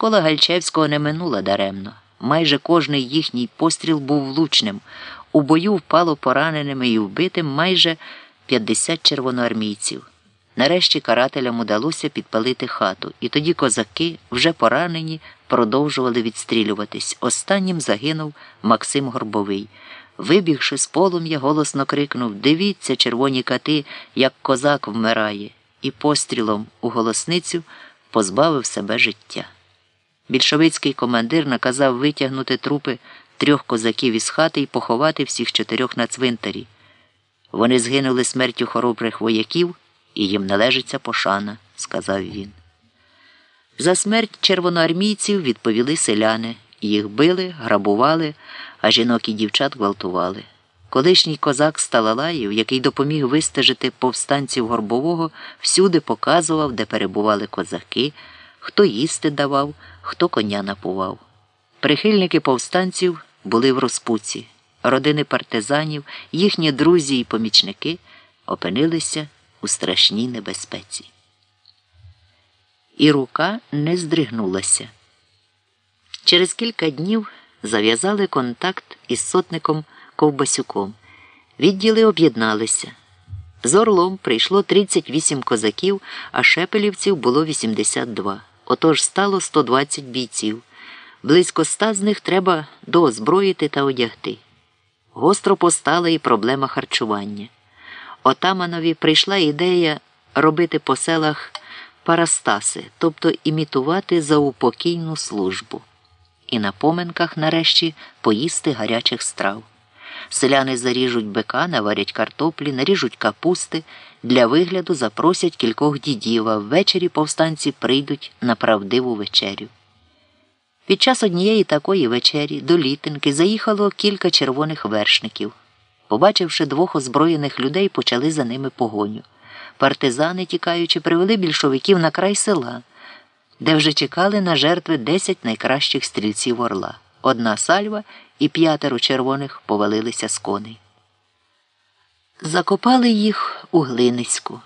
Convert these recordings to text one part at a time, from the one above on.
Школа Гальчевського не минула даремно. Майже кожний їхній постріл був влучним. У бою впало пораненими і вбитим майже 50 червоноармійців. Нарешті карателям удалося підпалити хату, і тоді козаки, вже поранені, продовжували відстрілюватись. Останнім загинув Максим Горбовий. Вибігши з полум'я, голосно крикнув Дивіться, червоні кати, як козак вмирає, і пострілом у голосницю позбавив себе життя. Більшовицький командир наказав витягнути трупи трьох козаків із хати і поховати всіх чотирьох на цвинтарі. Вони згинули смертю хоробрих вояків, і їм належиться пошана, сказав він. За смерть червоноармійців відповіли селяни. Їх били, грабували, а жінок і дівчат гвалтували. Колишній козак Сталалаєв, який допоміг вистежити повстанців Горбового, всюди показував, де перебували козаки, хто їсти давав, хто коня напував. Прихильники повстанців були в розпуці. Родини партизанів, їхні друзі і помічники опинилися у страшній небезпеці. І рука не здригнулася. Через кілька днів зав'язали контакт із сотником Ковбасюком. Відділи об'єдналися. З Орлом прийшло 38 козаків, а шепелівців було 82. Отож стало 120 бійців. Близько ста з них треба доозброїти та одягти. Гостро постала і проблема харчування. Отаманові прийшла ідея робити по селах парастаси, тобто імітувати заупокійну службу. І на поминках нарешті поїсти гарячих страв. Селяни заріжуть бика, наварять картоплі, наріжуть капусти, для вигляду запросять кількох дідів, а ввечері повстанці прийдуть на правдиву вечерю. Під час однієї такої вечері до літинки заїхало кілька червоних вершників. Побачивши двох озброєних людей, почали за ними погоню. Партизани, тікаючи, привели більшовиків на край села, де вже чекали на жертви десять найкращих стрільців орла. Одна сальва і п'ятеро червоних повалилися з коней. Закопали їх у Глиницьку.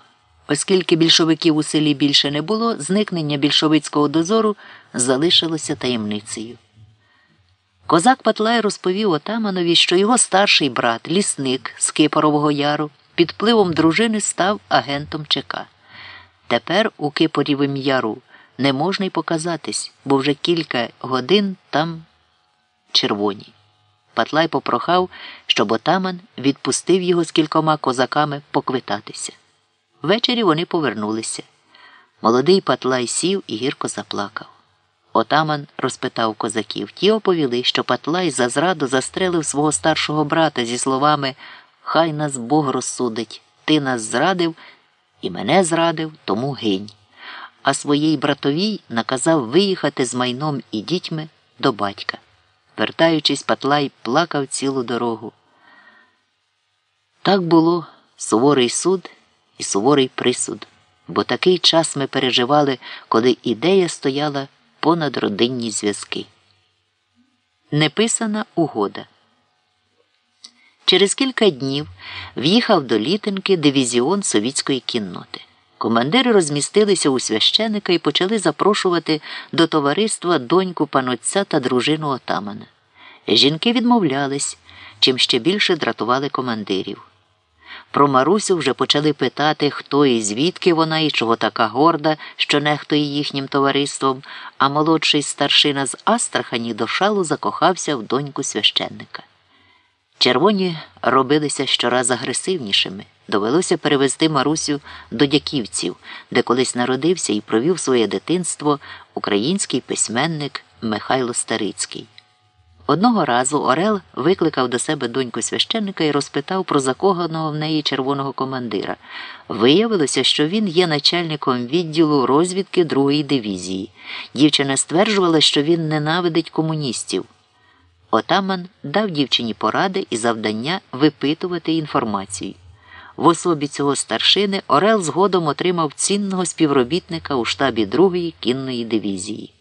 Оскільки більшовиків у селі більше не було, зникнення більшовицького дозору залишилося таємницею. Козак Патлай розповів отаманові, що його старший брат, лісник з Кипорового яру, під впливом дружини став агентом ЧК. Тепер у Кипорівім яру не можна й показатись, бо вже кілька годин там червоні. Патлай попрохав, щоб отаман відпустив його з кількома козаками поквитатися. Ввечері вони повернулися. Молодий Патлай сів і гірко заплакав. Отаман розпитав козаків. Ті оповіли, що Патлай за зраду застрелив свого старшого брата зі словами Хай нас Бог розсудить, ти нас зрадив і мене зрадив, тому гинь. А своїй братовій наказав виїхати з майном і дітьми до батька. Вертаючись, Патлай плакав цілу дорогу. Так було суворий суд і суворий присуд, бо такий час ми переживали, коли ідея стояла понад родинні зв'язки. Неписана угода. Через кілька днів в'їхав до літинки дивізіон совітської кінноти. Командири розмістилися у священика і почали запрошувати до товариства доньку панотця та дружину отамана. Жінки відмовлялись, чим ще більше дратували командирів. Про Марусю вже почали питати, хто і звідки вона і чого така горда, що нехтує їхнім товариством, а молодший старшина з Астрахані до шалу закохався в доньку священника. Червоні робилися щораз агресивнішими. Довелося перевезти Марусю до дяківців, де колись народився і провів своє дитинство український письменник Михайло Старицький. Одного разу Орел викликав до себе доньку священника і розпитав про закоханого в неї червоного командира. Виявилося, що він є начальником відділу розвідки другої дивізії. Дівчина стверджувала, що він ненавидить комуністів. Отаман дав дівчині поради і завдання випитувати інформацію. В особі цього старшини Орел згодом отримав цінного співробітника у штабі другої кінної дивізії.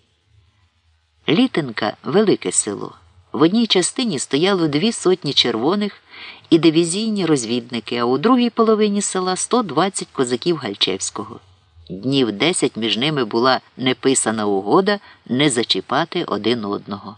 Літинка велике село. В одній частині стояло дві сотні червоних і дивізійні розвідники, а у другій половині села 120 козаків Гальчевського. Днів десять між ними була неписана угода не зачіпати один одного.